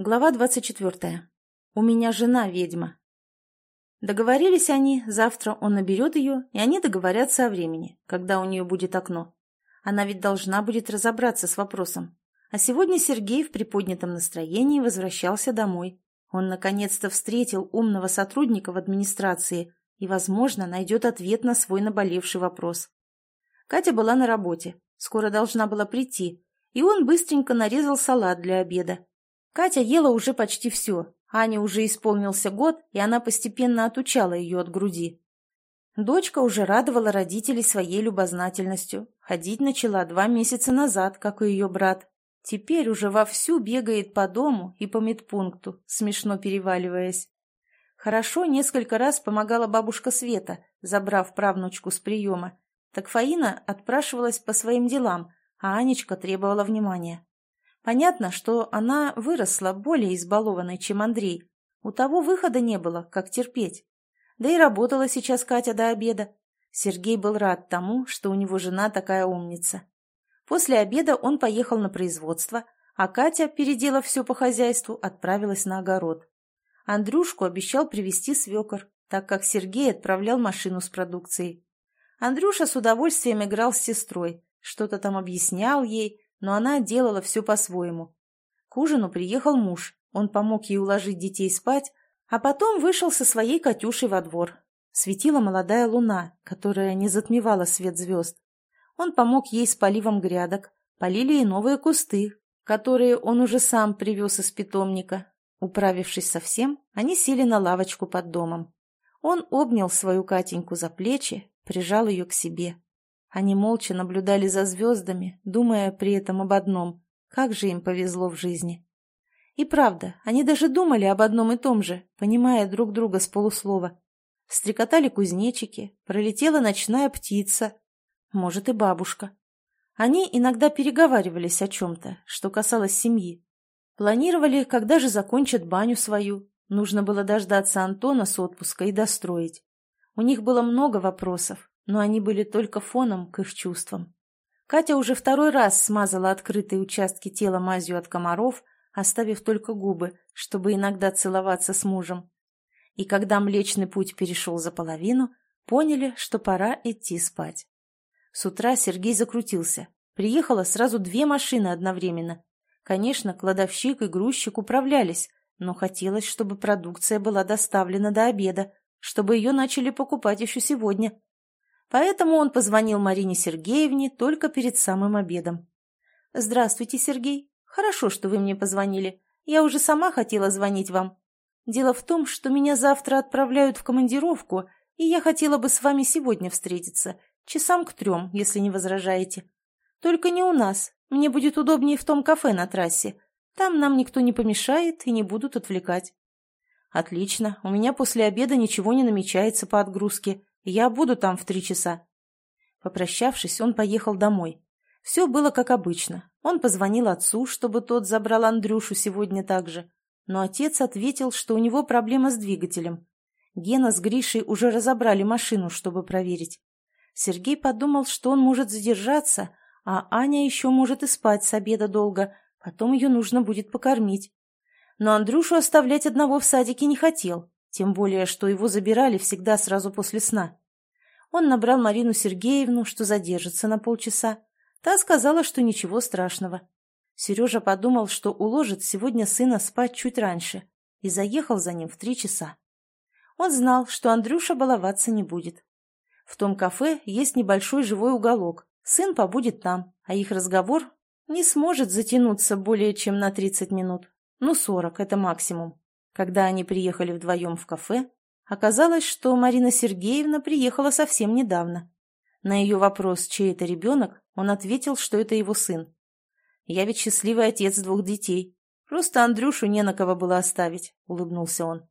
Глава 24. У меня жена ведьма. Договорились они, завтра он наберет ее, и они договорятся о времени, когда у нее будет окно. Она ведь должна будет разобраться с вопросом. А сегодня Сергей в приподнятом настроении возвращался домой. Он наконец-то встретил умного сотрудника в администрации и, возможно, найдет ответ на свой наболевший вопрос. Катя была на работе, скоро должна была прийти, и он быстренько нарезал салат для обеда Катя ела уже почти все. Ане уже исполнился год, и она постепенно отучала ее от груди. Дочка уже радовала родителей своей любознательностью. Ходить начала два месяца назад, как и ее брат. Теперь уже вовсю бегает по дому и по медпункту, смешно переваливаясь. Хорошо несколько раз помогала бабушка Света, забрав правнучку с приема. Так Фаина отпрашивалась по своим делам, а Анечка требовала внимания. Понятно, что она выросла более избалованной, чем Андрей. У того выхода не было, как терпеть. Да и работала сейчас Катя до обеда. Сергей был рад тому, что у него жена такая умница. После обеда он поехал на производство, а Катя, переделав все по хозяйству, отправилась на огород. Андрюшку обещал привезти свекор, так как Сергей отправлял машину с продукцией. Андрюша с удовольствием играл с сестрой, что-то там объяснял ей, но она делала все по-своему. К ужину приехал муж, он помог ей уложить детей спать, а потом вышел со своей Катюшей во двор. Светила молодая луна, которая не затмевала свет звезд. Он помог ей с поливом грядок, полили и новые кусты, которые он уже сам привез из питомника. Управившись со всем, они сели на лавочку под домом. Он обнял свою Катеньку за плечи, прижал ее к себе. Они молча наблюдали за звездами, думая при этом об одном – как же им повезло в жизни. И правда, они даже думали об одном и том же, понимая друг друга с полуслова. Стрекотали кузнечики, пролетела ночная птица, может и бабушка. Они иногда переговаривались о чем-то, что касалось семьи. Планировали, когда же закончат баню свою. Нужно было дождаться Антона с отпуска и достроить. У них было много вопросов, но они были только фоном к их чувствам. Катя уже второй раз смазала открытые участки тела мазью от комаров, оставив только губы, чтобы иногда целоваться с мужем. И когда Млечный Путь перешел за половину, поняли, что пора идти спать. С утра Сергей закрутился. Приехало сразу две машины одновременно. Конечно, кладовщик и грузчик управлялись, но хотелось, чтобы продукция была доставлена до обеда, чтобы ее начали покупать еще сегодня. Поэтому он позвонил Марине Сергеевне только перед самым обедом. «Здравствуйте, Сергей. Хорошо, что вы мне позвонили. Я уже сама хотела звонить вам. Дело в том, что меня завтра отправляют в командировку, и я хотела бы с вами сегодня встретиться, часам к трем, если не возражаете. Только не у нас. Мне будет удобнее в том кафе на трассе. Там нам никто не помешает и не будут отвлекать». «Отлично. У меня после обеда ничего не намечается по отгрузке. Я буду там в три часа». Попрощавшись, он поехал домой. Все было как обычно. Он позвонил отцу, чтобы тот забрал Андрюшу сегодня также. Но отец ответил, что у него проблема с двигателем. Гена с Гришей уже разобрали машину, чтобы проверить. Сергей подумал, что он может задержаться, а Аня еще может и спать с обеда долго, потом ее нужно будет покормить. Но Андрюшу оставлять одного в садике не хотел. Тем более, что его забирали всегда сразу после сна. Он набрал Марину Сергеевну, что задержится на полчаса. Та сказала, что ничего страшного. Сережа подумал, что уложит сегодня сына спать чуть раньше, и заехал за ним в три часа. Он знал, что Андрюша баловаться не будет. В том кафе есть небольшой живой уголок. Сын побудет там, а их разговор не сможет затянуться более чем на 30 минут. Ну, 40 – это максимум. Когда они приехали вдвоем в кафе, оказалось, что Марина Сергеевна приехала совсем недавно. На ее вопрос, чей это ребенок, он ответил, что это его сын. «Я ведь счастливый отец двух детей. Просто Андрюшу не на кого было оставить», — улыбнулся он.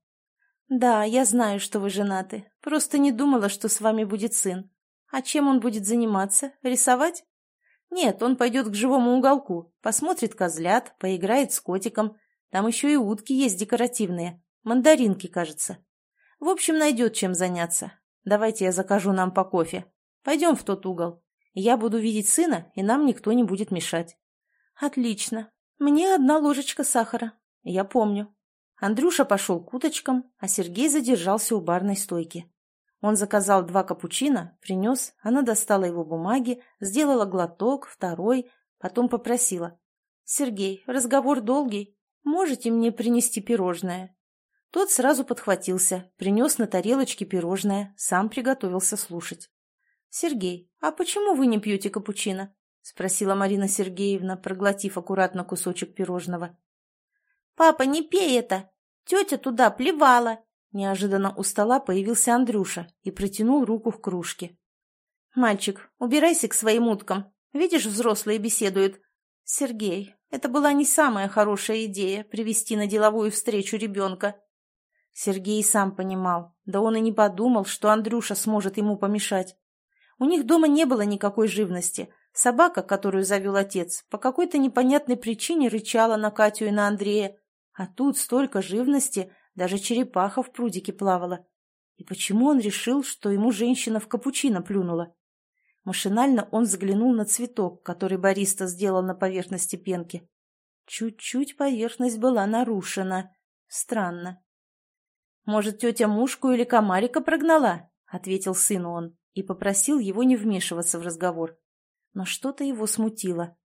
«Да, я знаю, что вы женаты. Просто не думала, что с вами будет сын. А чем он будет заниматься? Рисовать?» «Нет, он пойдет к живому уголку, посмотрит козлят, поиграет с котиком, там еще и утки есть декоративные. Мандаринки, кажется. В общем, найдет чем заняться. Давайте я закажу нам по кофе. Пойдем в тот угол. Я буду видеть сына, и нам никто не будет мешать. Отлично. Мне одна ложечка сахара. Я помню. Андрюша пошел к уточкам, а Сергей задержался у барной стойки. Он заказал два капучино, принес, она достала его бумаги, сделала глоток, второй, потом попросила. «Сергей, разговор долгий. Можете мне принести пирожное?» Тот сразу подхватился, принес на тарелочке пирожное, сам приготовился слушать. «Сергей, а почему вы не пьете капучино?» — спросила Марина Сергеевна, проглотив аккуратно кусочек пирожного. «Папа, не пей это! Тетя туда плевала!» Неожиданно у стола появился Андрюша и протянул руку к кружке. «Мальчик, убирайся к своим уткам. Видишь, взрослые беседуют. Сергей, это была не самая хорошая идея привести на деловую встречу ребенка». Сергей сам понимал, да он и не подумал, что Андрюша сможет ему помешать. У них дома не было никакой живности. Собака, которую завел отец, по какой-то непонятной причине рычала на Катю и на Андрея. А тут столько живности, даже черепаха в прудике плавала. И почему он решил, что ему женщина в капучино плюнула? Машинально он взглянул на цветок, который бариста сделал на поверхности пенки. Чуть-чуть поверхность была нарушена. Странно. «Может, тетя мушку или комарика прогнала?» — ответил сыну он и попросил его не вмешиваться в разговор. Но что-то его смутило.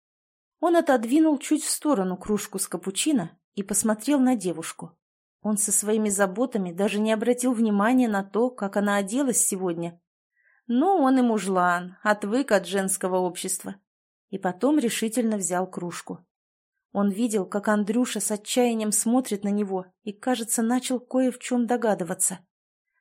Он отодвинул чуть в сторону кружку с капучино и посмотрел на девушку. Он со своими заботами даже не обратил внимания на то, как она оделась сегодня. Ну, он и мужлан, отвык от женского общества. И потом решительно взял кружку. Он видел, как Андрюша с отчаянием смотрит на него и, кажется, начал кое в чем догадываться.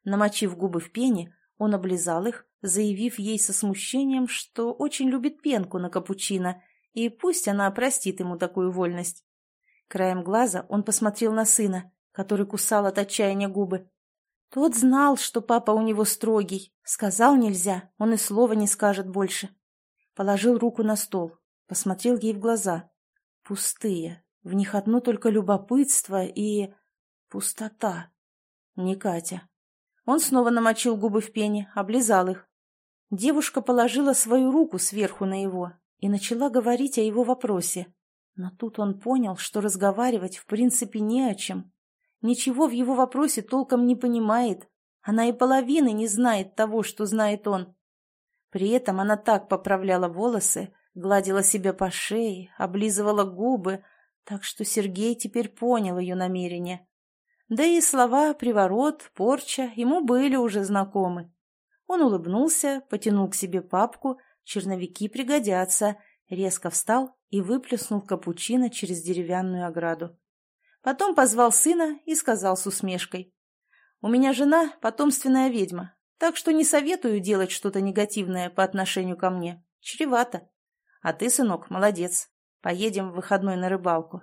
Намочив губы в пене, он облизал их, заявив ей со смущением, что очень любит пенку на капучино, и пусть она простит ему такую вольность. Краем глаза он посмотрел на сына, который кусал от отчаяния губы. Тот знал, что папа у него строгий. Сказал нельзя, он и слова не скажет больше. Положил руку на стол, посмотрел ей в глаза. Пустые. В них одно только любопытство и... пустота. Не Катя. Он снова намочил губы в пене, облизал их. Девушка положила свою руку сверху на его и начала говорить о его вопросе. Но тут он понял, что разговаривать в принципе не о чем. Ничего в его вопросе толком не понимает. Она и половины не знает того, что знает он. При этом она так поправляла волосы, гладила себя по шее, облизывала губы, так что Сергей теперь понял ее намерение. Да и слова «приворот», «порча» ему были уже знакомы. Он улыбнулся, потянул к себе папку, черновики пригодятся, резко встал и выплеснул капучино через деревянную ограду. Потом позвал сына и сказал с усмешкой. «У меня жена потомственная ведьма, так что не советую делать что-то негативное по отношению ко мне. Чревато. А ты, сынок, молодец. Поедем в выходной на рыбалку.